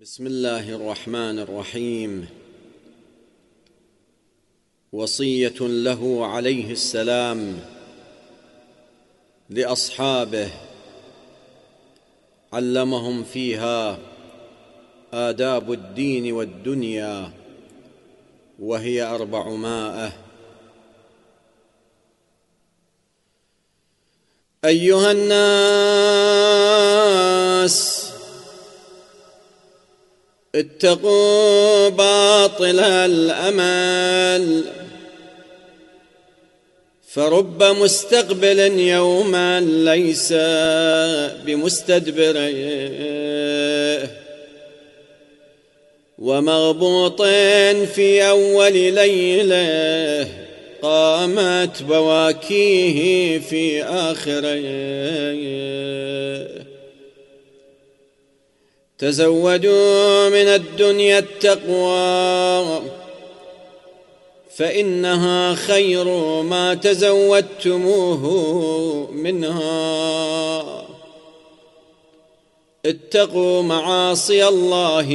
بسم الله الرحمن الرحيم. وصية له عليه السلام لأصحابه علمهم فيها آداب الدين والدنيا وهي أربعمائة. أيها الناس اتقوا باطل الأمل. فرب مستقبل يوما ليس بمستدبر. ومغبوط في أول ليلة قامت بواكيه في اخره تزودوا من الدنيا التقوى فإنها خير ما تزودتموه منها. اتقوا معاصي الله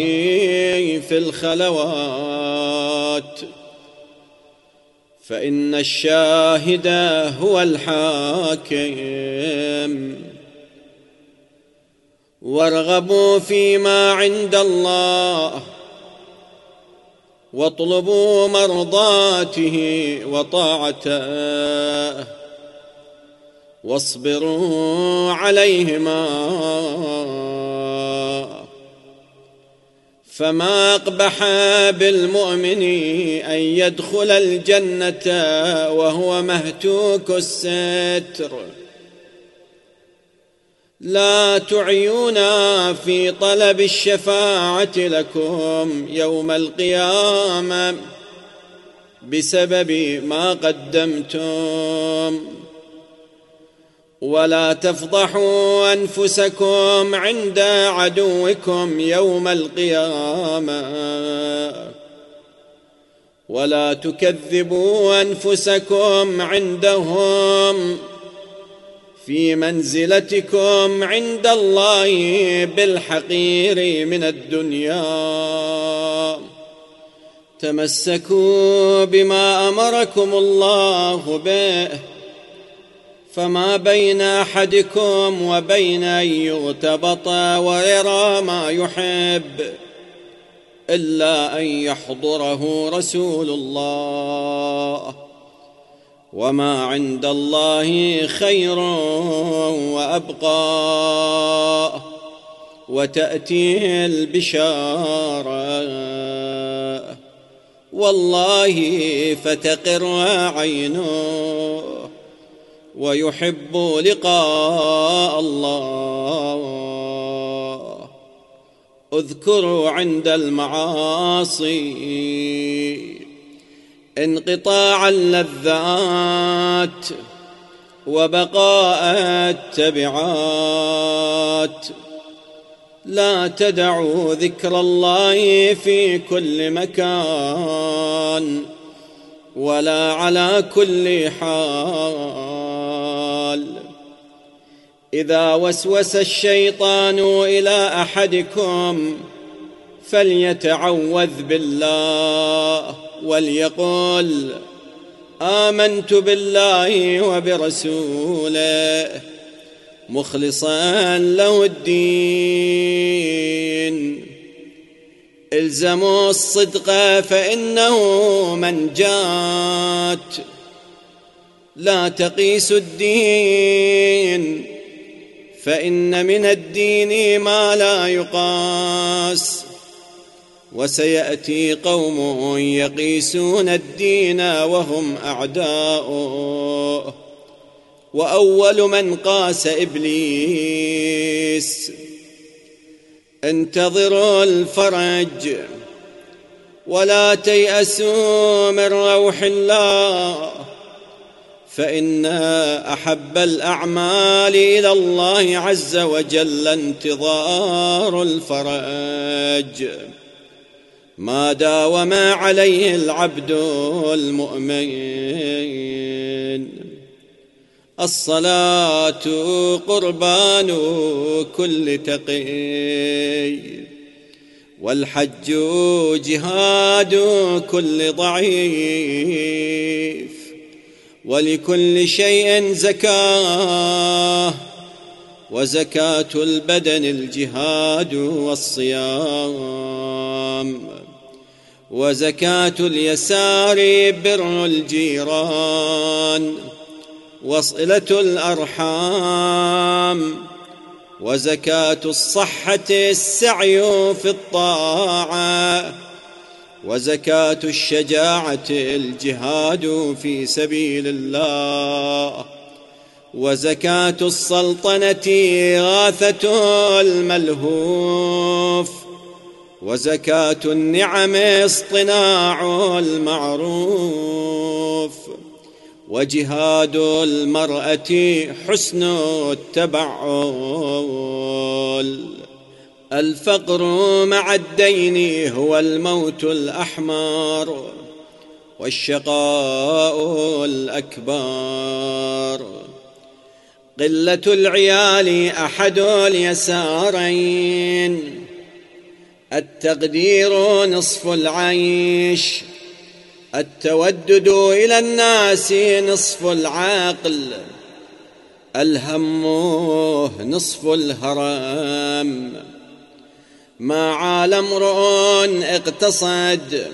في الخلوات فإن الشاهد هو الحاكم. وارغبوا فيما عند الله واطلبوا مرضاته وطاعته واصبروا عليهما فما أقبح بالمؤمن أن يدخل الجنة وهو مهتوك الستر لا تعيونا في طلب الشفاعة لكم يوم القيامة بسبب ما قدمتم. ولا تفضحوا أنفسكم عند عدوكم يوم القيامة. ولا تكذبوا أنفسكم عندهم. في منزلتكم عند الله بالحقير من الدنيا. تمسكوا بما أمركم الله به فما بين أحدكم وبين أن يغتبط ويرى ما يحب إلا أن يحضره رسول الله. وما عند الله خير وابقى وتاتيه البشاره والله فتقر عينه ويحب لقاء الله اذكروا عند المعاصي انقطاع اللذات وبقاء التبعات. لا تدعوا ذكر الله في كل مكان ولا على كل حال. إذا وسوس الشيطان إلى أحدكم فليتعوذ بالله. وليقل آمنت بالله وبرسوله مخلصا له الدين. إلزموا الصدق فإنه منجات. لا تقيسوا الدين فإن من الدين ما لا يقاس. وسيأتي قوم يقيسون الدين وهم أعداء. وأول من قاس إبليس. انتظروا الفرج ولا تيأسوا من روح الله فإن أحب الأعمال إلى الله عز وجل انتظار الفرج. ما داوم عليه العبد المؤمن؟ الصلاة قربان كل تقي والحج جهاد كل ضعيف ولكل شيء زكاة وزكاة البدن الجهاد والصيام. وزكاة اليسار بر الجيران وصلة الأرحام وزكاة الصحة السعي في الطاعة وزكاة الشجاعة الجهاد في سبيل الله وزكاة السلطنة غاثة الملهوف وزكاة النعم اصطناع المعروف وجهاد المرأة حسن التبعل. الفقر مع الدين هو الموت الأحمر والشقاء الأكبر. قلة العيال أحد اليسارين التقدير نصف العيش التودد إلى الناس نصف العقل الهم نصف الهرم. ما عال امرؤ اقتصد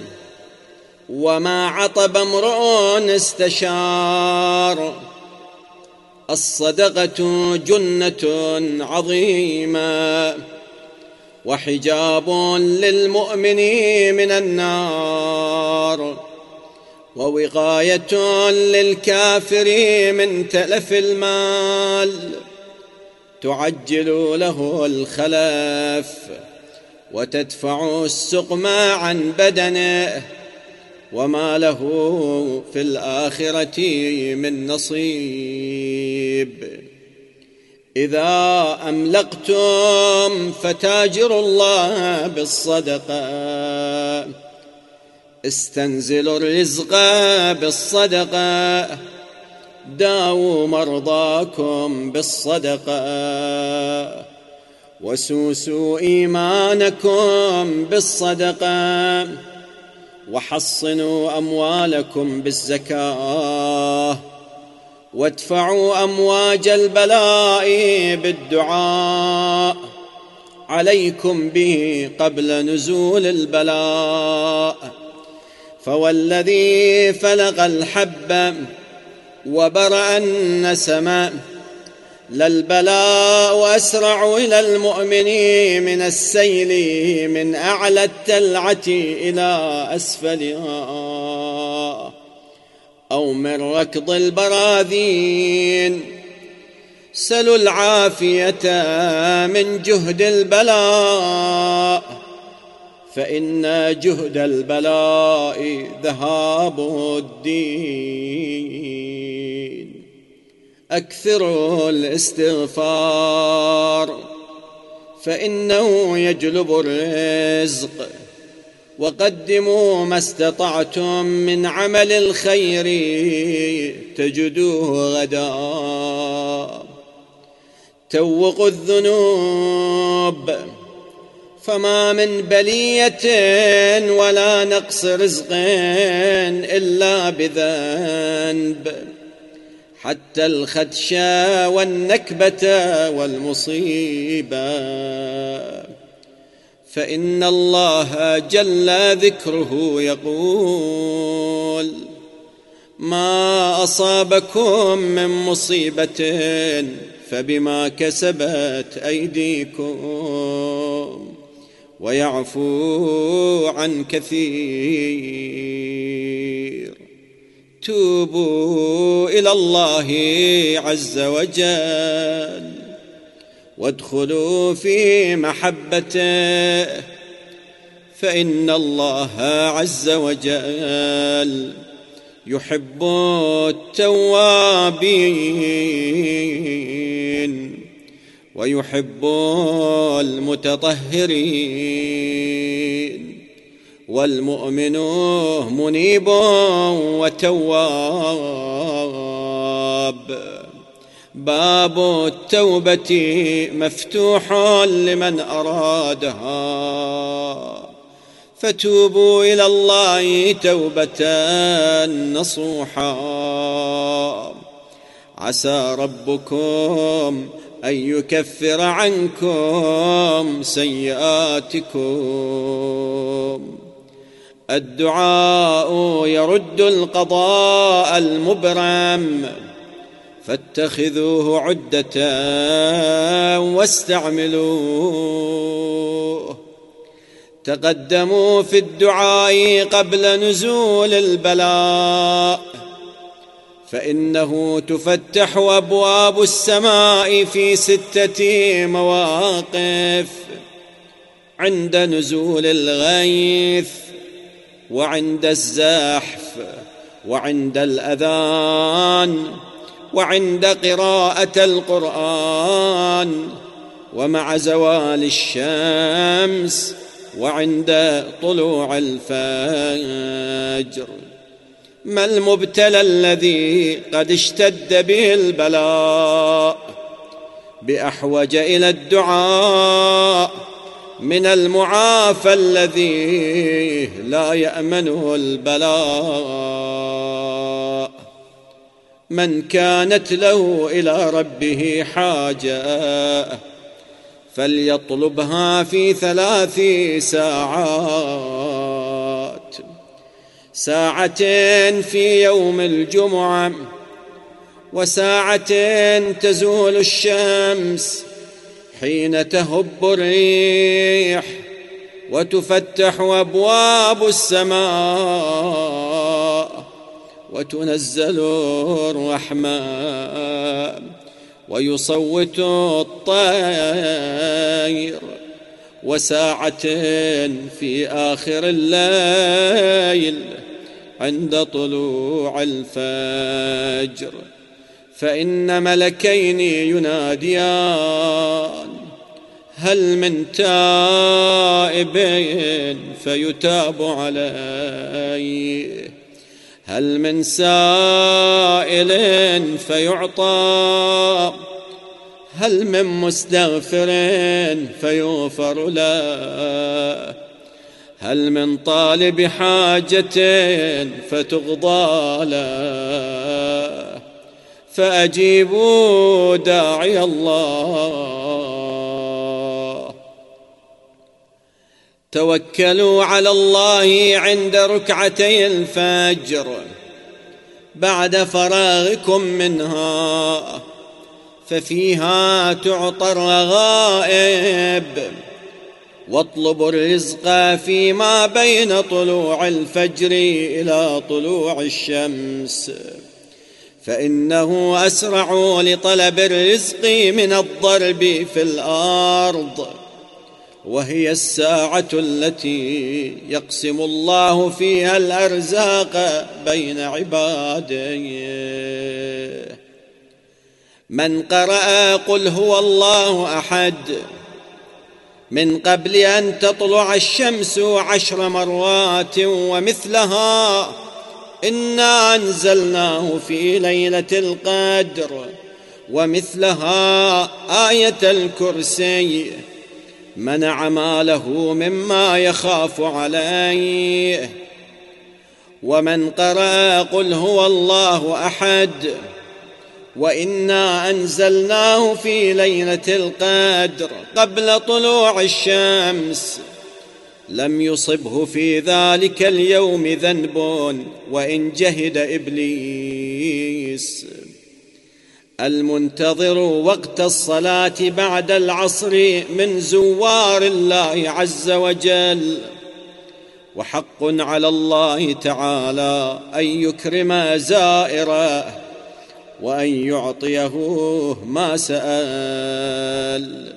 وما عطب امرؤ استشار. الصدقة جنة عظيمة. وحجاب للمؤمن من النار ووقاية للكافر من تلف المال تعجل له الخلف وتدفع السقم عن بدنه وما له في الآخرة من نصيب. إذا أملقتم فتاجروا الله بالصدقة. استنزلوا الرزق بالصدقة. داووا مرضاكم بالصدقة. وسوسوا إيمانكم بالصدقة. وحصنوا أموالكم بالزكاة. وادفعوا أمواج البلاء بالدعاء. عليكم به قبل نزول البلاء. فوالذي فلق الحب وبرأ النسم للبلاء أسرع إلى المؤمن من السيل من أعلى التلعة إلى أسفلها. أو من ركض البراذين. سلوا العافية من جهد البلاء فإن جهد البلاء ذهاب الدين. أكثروا الاستغفار فإنه يجلب الرزق. وقدموا ما استطعتم من عمل الخير تجدوه غدا. توقوا الذنوب فما من بلية ولا نقص رزق إلا بذنب. حتى الخدشه والنكبة والمصيبة. فإن الله جل ذكره يقول ما أصابكم من مصيبة فبما كسبت أيديكم ويعفو عن كثير. توبوا إلى الله عز وجل. وادخلوا في محبته. فإن الله عز وجل يحب التوابين ويحب المتطهرين. والمؤمن منيب وتواب. باب التوبة مفتوح لمن أرادها. فتوبوا إلى الله توبة نصوحا. عسى ربكم أن يكفر عنكم سيئاتكم. الدعاء يرد القضاء المبرم. فاتخذوه عدة واستعملوه. تقدموا في الدعاء قبل نزول البلاء. فإنه تفتح أبواب السماء في ستة مواقف. عند نزول الغيث وعند الزحف وعند الأذان. وعند قراءة القرآن ومع زوال الشمس وعند طلوع الفجر. ما المبتلى الذي قد اشتد به البلاء بأحوج إلى الدعاء من المعافى الذي لا يأمنه البلاء؟ من كانت له إلى ربه حاجة فليطلبها في ثلاث ساعات. ساعتين في يوم الجمعة وساعتين تزول الشمس حين تهب الريح وتفتح أبواب السماء. وتنزل الرحمن ويصوت الطير وساعة في آخر الليل عند طلوع الفجر. فإن ملكين يناديان هل من تائب فيتاب عليه؟ هل من سائل فيعطى؟ هل من مستغفر فيغفر له؟ هل من طالب حاجة فتغضى له؟ فأجيبوا داعي الله. توكلوا على الله عند ركعتي الفجر بعد فراغكم منها ففيها تعطى الرغائب. واطلبوا الرزق فيما بين طلوع الفجر إلى طلوع الشمس. فإنه أسرع لطلب الرزق من الضرب في الأرض. وهي الساعة التي يقسم الله فيها الأرزاق بين عباده من قرأ قل هو الله أحد من قبل أن تطلع الشمس عشر مرات ومثلها إنا أنزلناه في ليلة القدر ومثلها آية الكرسي. منع ماله مما يخاف عليه. ومن قرأ قل هو الله أحد. وإنا أنزلناه في ليلة القدر قبل طلوع الشمس. لم يصبه في ذلك اليوم ذنب وإن جهد إبليس. المنتظر وقت الصلاة بعد العصر من زوار الله عز وجل. وحق على الله تعالى أن يكرم زائره وأن يعطيه ما سأل.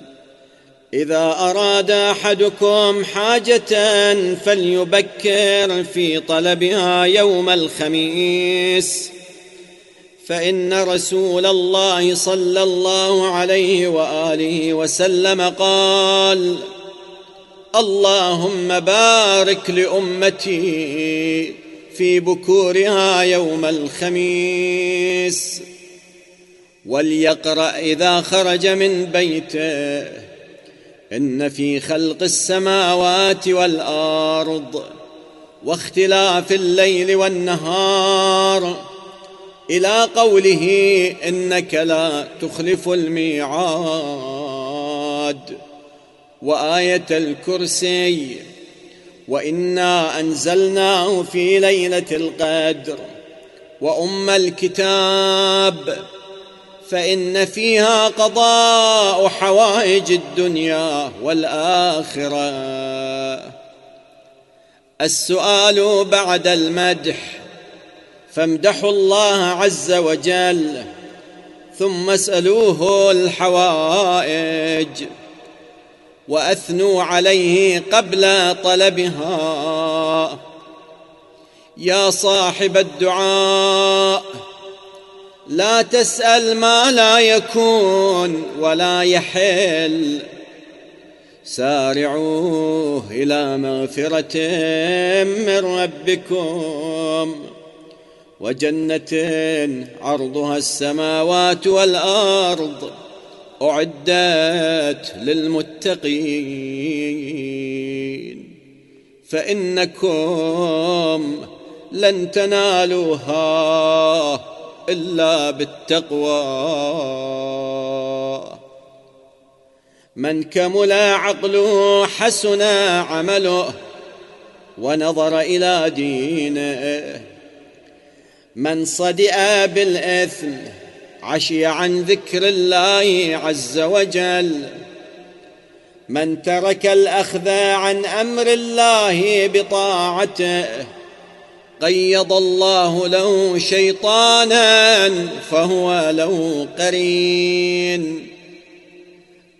إذا أراد أحدكم حاجة فليبكر في طلبها يوم الخميس. فإن رسول الله صلى الله عليه وآله وسلم قال اللهم بارك لأمتي في بكورها يوم الخميس وليقرأ إذا خرج من بيته إن في خلق السماوات والأرض واختلاف الليل والنهار إلى قوله إنك لا تخلف الميعاد وآية الكرسي وإنا انزلناه في ليلة القدر وأم الكتاب فإن فيها قضاء حوائج الدنيا والآخرة. السؤال بعد المدح فامدحوا الله عز وجل ثم اسألوه الحوائج وأثنوا عليه قبل طلبها. يا صاحب الدعاء لا تسأل ما لا يكون ولا يحل. سارعوا إلى مغفرة من ربكم. وجنه عرضها السماوات والأرض أعدت للمتقين. فإنكم لن تنالوها إلا بالتقوى. من كمل عقله حسن عمله ونظر إلى دينه من صدئ بالإثم عشي عن ذكر الله عز وجل. من ترك الأخذ عن أمر الله بطاعته قيض الله له شيطانا فهو له قرين.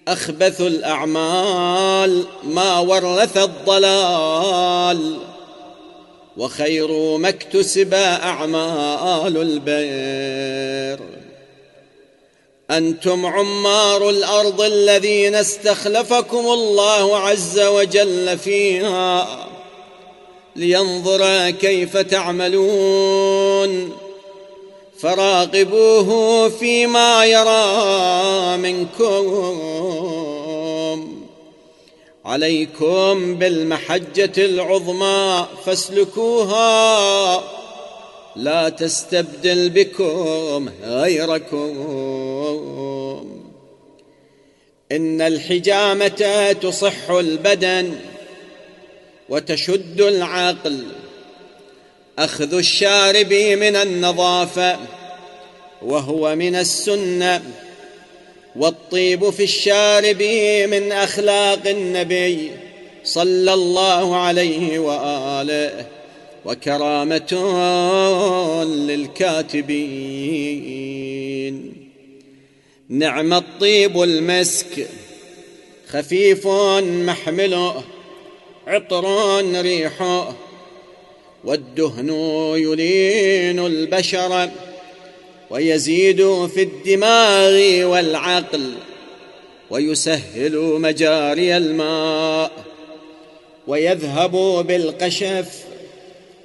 أخبث الأعمال ما ورث الضلال. وخير ما اكتسب أعمال البر أنتم عمار الأرض الذين استخلفكم الله عز وجل فيها لينظر كيف تعملون. فراقبوه فيما يرى منكم. عليكم بالمحجة العظمى فاسلكوها. لا تستبدل بكم غيركم. إن الحجامة تصح البدن وتشد العقل. أخذ الشارب من النظافة وهو من السنة. والطيب في الشارب من أخلاق النبي صلى الله عليه وآله وكرامة للكاتبين. نعم الطيب المسك خفيف محمله عطر ريحه والدهن يلين البشر. ويزيد في الدماغ والعقل ويسهل مجاري الماء ويذهب بالقشف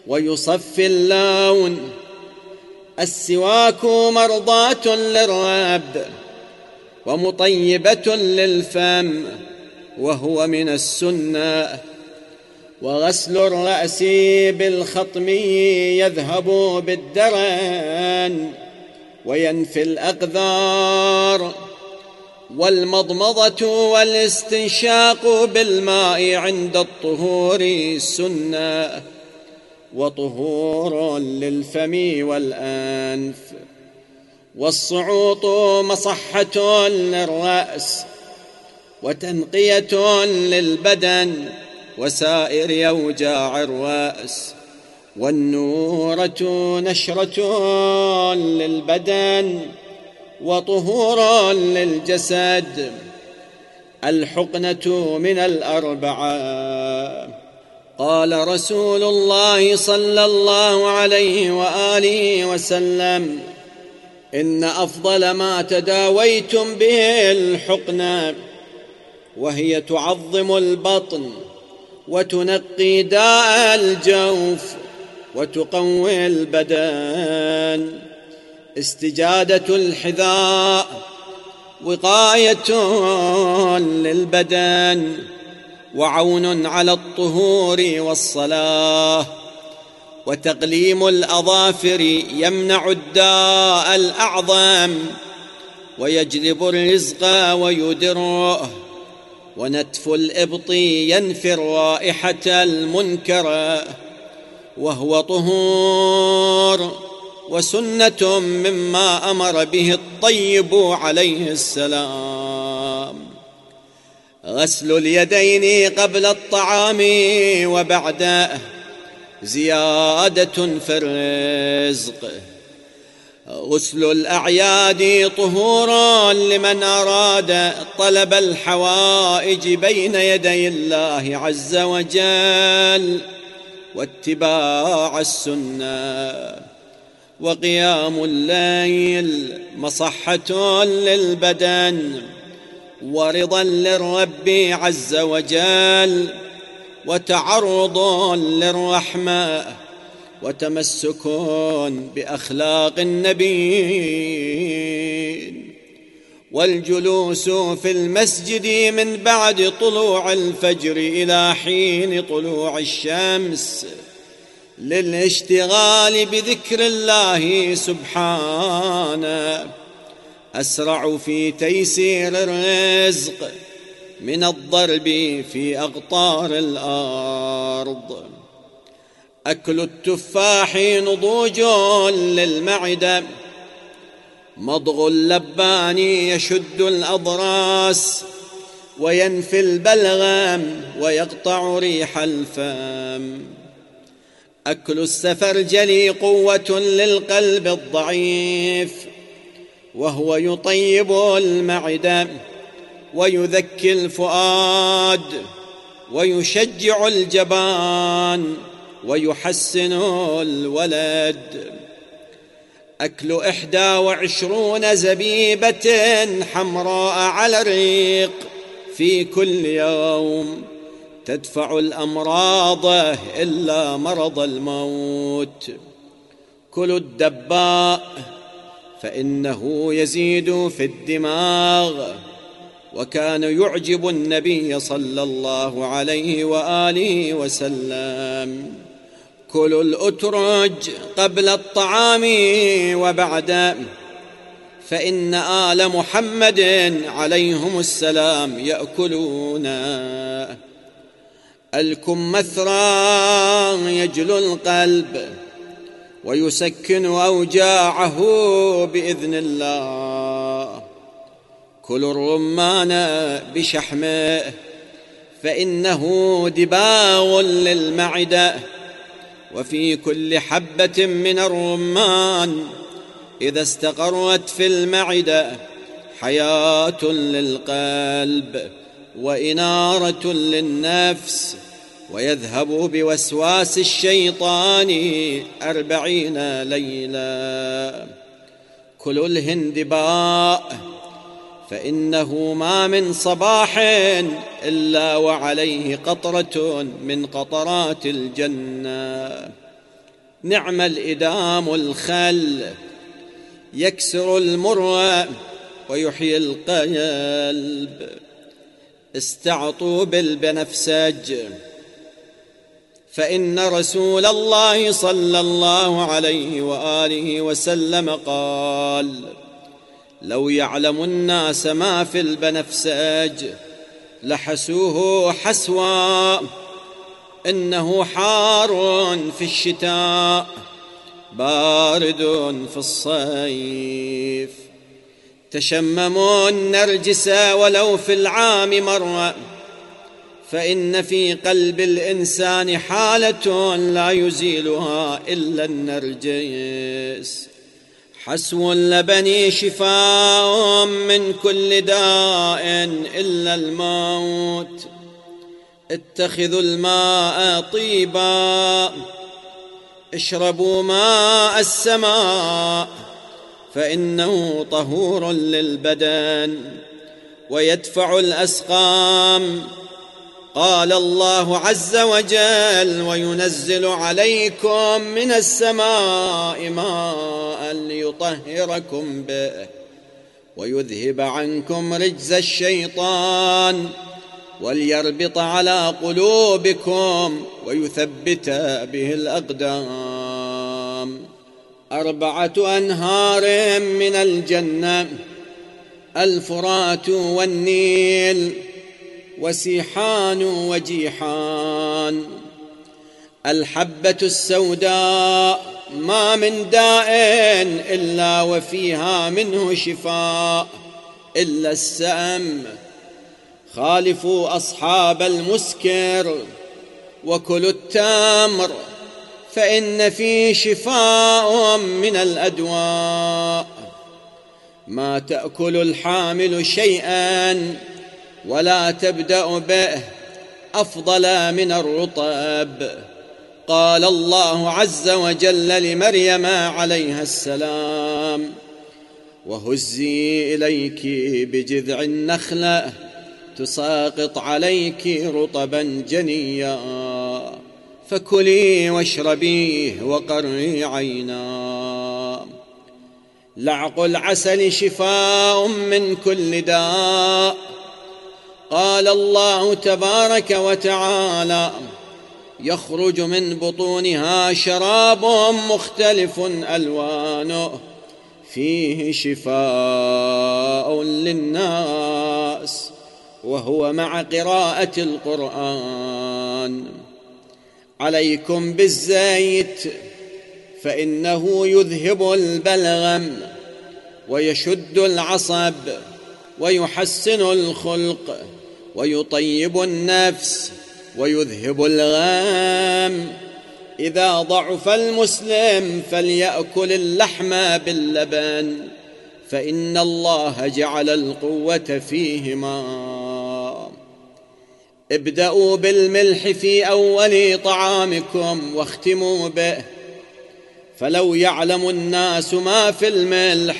ويصفي اللون السواك مرضاة للرب ومطيبة للفم وهو من السنة وغسل الرأس بالخطم يذهب بالدرن وينفي الأقذار والمضمضة والاستنشاق بالماء عند الطهور سنه وطهور للفم والأنف والصعوط مصحة للرأس وتنقية للبدن وسائر اوجاع الرأس والنورة نشرة للبدن وطهورا للجسد الحقنة من الأربعة. قال رسول الله صلى الله عليه وآله وسلم إن أفضل ما تداويتم به الحقنة وهي تعظم البطن وتنقي داء الجوف. وتقوي البدن. استجادة الحذاء وقاية للبدن وعون على الطهور والصلاة. وتقليم الأظافر يمنع الداء الأعظم ويجلب الرزق ويدره ونتف الإبط ينفي الرائحه المنكره وهو طهور وسنة مما أمر به الطيب عليه السلام. غسل اليدين قبل الطعام وبعده زيادة في الرزق. غسل الأعياد طهورا لمن أراد طلب الحوائج بين يدي الله عز وجل. واتباع السنة وقيام الليل مصحة للبدن ورضا للرب عز وجل وتعرض للرحمة وتمسك بأخلاق النبي والجلوس في المسجد من بعد طلوع الفجر إلى حين طلوع الشمس للاشتغال بذكر الله سبحانه. أسرع في تيسير الرزق من الضرب في أقطار الأرض. أكل التفاح نضوج للمعدة مضغ اللبان يشد الأضراس وينفي البلغم ويقطع ريح الفم. أكل السفرجل قوة للقلب الضعيف وهو يطيب المعده ويذكي الفؤاد ويشجع الجبان ويحسن الولد. أكل إحدى وعشرون زبيبة حمراء على الريق. في كل يوم تدفع الأمراض إلا مرض الموت. كل الدباء فإنه يزيد في الدماغ. وكان يعجب النبي صلى الله عليه وآله وسلم. كلوا الأترج قبل الطعام وبعد فإن آل محمد عليهم السلام يأكلون. الكمثرى يجلو القلب ويسكن أوجاعه بإذن الله. كلوا الرمان بشحمه فإنه دباغ للمعدة. وفي كل حبة من الرمان إذا استقرت في المعدة حياة للقلب وإنارة للنفس ويذهب بوسواس الشيطان أربعين ليلة كل الهندباء فإنه ما من صباح إلا وعليه قطرة من قطرات الجنة. نعم الإدام الخل يكسر المر ويحيي القلب. استعطوا بالبنفسج. فإن رسول الله صلى الله عليه وآله وسلم قال لو يعلم الناس ما في البنفسج لحسوه حسوا إنه حار في الشتاء بارد في الصيف. تشمموا النرجس ولو في العام مرة فإن في قلب الإنسان حالة لا يزيلها إلا النرجس. حسو اللبن شفاء من كل داء إلا الموت. اتخذوا الماء طيبا اشربوا ماء السماء فإنه طهور للبدن ويدفع الأسقام. قال الله عز وجل وينزل عليكم من السماء ماء ليطهركم به ويذهب عنكم رجز الشيطان وليربط على قلوبكم ويثبت به الأقدام. أربعة أنهار من الجنة الفرات والنيل وسيحان وجيحان. الحبة السوداء ما من داء إلا وفيها منه شفاء. إلا السم خالفوا أصحاب المسكر. وكلوا التمر فإن فيه شفاء من الأدواء. ما تأكل الحامل شيئا ولا تبدأ به أفضل من الرطب قال الله عز وجل لمريم عليها السلام وهزي إليك بجذع النخله تساقط عليك رطبا جنيا فكلي واشربيه وقري عينا. لعق العسل شفاء من كل داء قال الله تبارك وتعالى يخرج من بطونها شراب مختلف ألوانه فيه شفاء للناس وهو مع قراءة القرآن. عليكم بالزيت فإنه يذهب البلغم ويشد العصب ويحسن الخلق. ويطيب النفس ويذهب الغام إذا ضعف المسلم فليأكل اللحم باللبن فإن الله جعل القوة فيهما. ابدأوا بالملح في أول طعامكم واختموا به. فلو يعلم الناس ما في الملح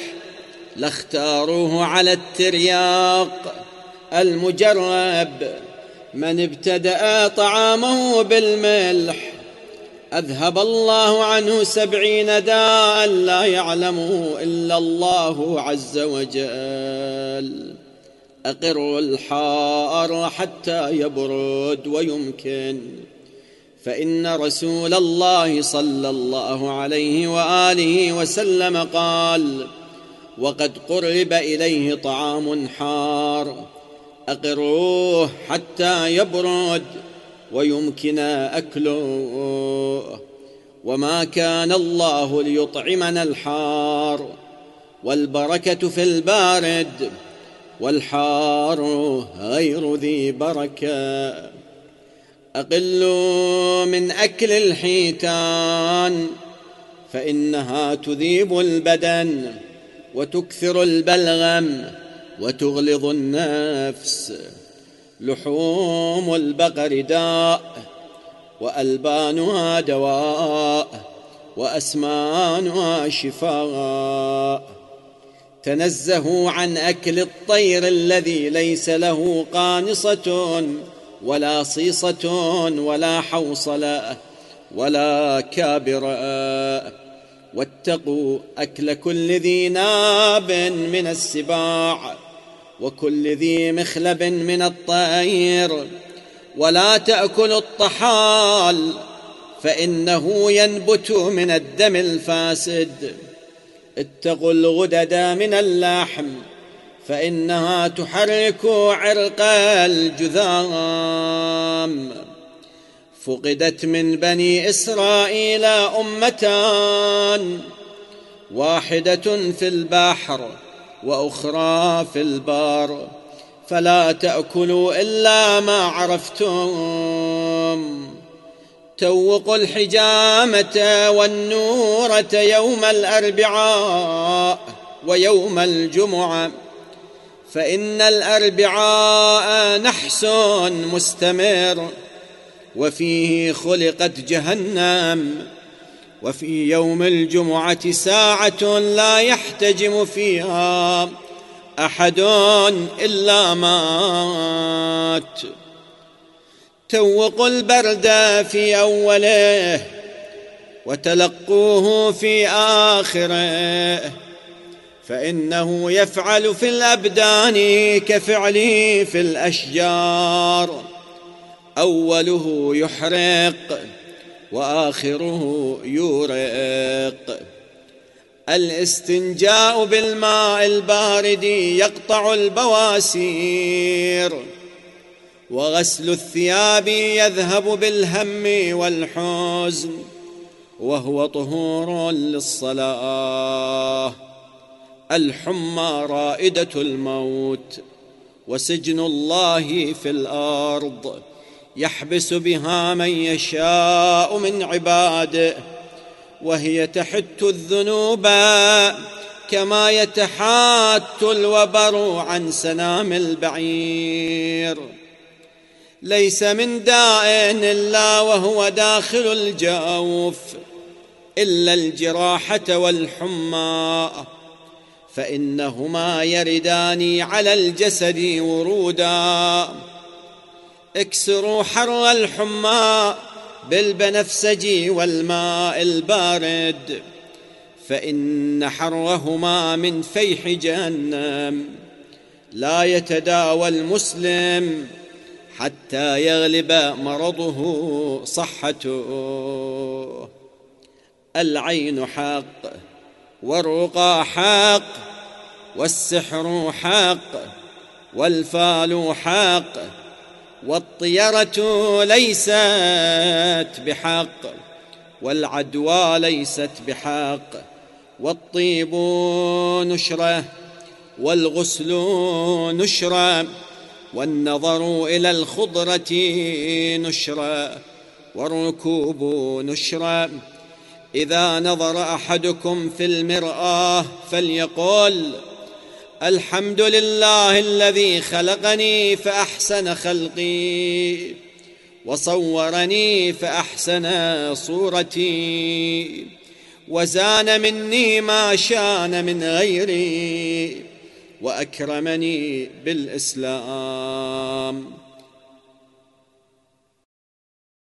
لاختاروه على الترياق. المجرب. من ابتدأ طعامه بالملح أذهب الله عنه سبعين داء لا يعلمه إلا الله عز وجل. أقر الحار حتى يبرد ويمكن. فإن رسول الله صلى الله عليه وآله وسلم قال وقد قرب إليه طعام حار أقروه حتى يبرد ويمكن أكله. وما كان الله ليطعمنا الحار والبركة في البارد والحار غير ذي بركة. أقلوا من أكل الحيتان فإنها تذيب البدن وتكثر البلغم وتغلظ النفس. لحوم البقر داء وألبانها دواء وأسمانها شفاء. تنزهوا عن أكل الطير الذي ليس له قانصة ولا صيصة ولا حوصلة ولا كابره واتقوا أكل كل ذي ناب من السباع. وكل ذي مخلب من الطير ولا تاكلوا الطحال فإنه ينبت من الدم الفاسد. اتقوا الغدد من اللحم فإنها تحرك عرق الجذام. فقدت من بني إسرائيل أمتان. واحدة في البحر وأخرى في البار فلا تأكلوا إلا ما عرفتم. توقوا الحجامة والنوره يوم الأربعاء ويوم الجمعة فإن الأربعاء نحس مستمر وفيه خلقت جهنم. وفي يوم الجمعة ساعة لا يحتجم فيها أحد إلا مات. توقوا البرد في أوله وتلقوه في آخره فإنه يفعل في الأبدان كفعله في الأشجار. أوله يحرق وآخره يورق. الاستنجاء بالماء البارد يقطع البواسير وغسل الثياب يذهب بالهم والحزن وهو طهور للصلاة. الحمى رائدة الموت وسجن الله في الأرض. يحبس بها من يشاء من عباده وهي تحت الذنوب كما يتحات الوبر عن سنام البعير. ليس من داء إلا وهو داخل الجوف إلا الجراحة والحمى فإنهما يردان على الجسد ورودا. اكسروا حر الحمى بالبنفسج والماء البارد فإن حرهما من فيح جهنم. لا يتداوى المسلم حتى يغلب مرضه صحته. العين حق والرقى حق والسحر حق والفال حق والطيرة ليست بحق والعدوى ليست بحق والطيب نشرة والغسل نشرة والنظر إلى الخضرة نشرة والركوب نشرة. إذا نظر أحدكم في المرآة فليقل الحمد لله الذي خلقني فأحسن خلقي وصورني فأحسن صورتي وزان مني ما شان من غيري وأكرمني بالإسلام.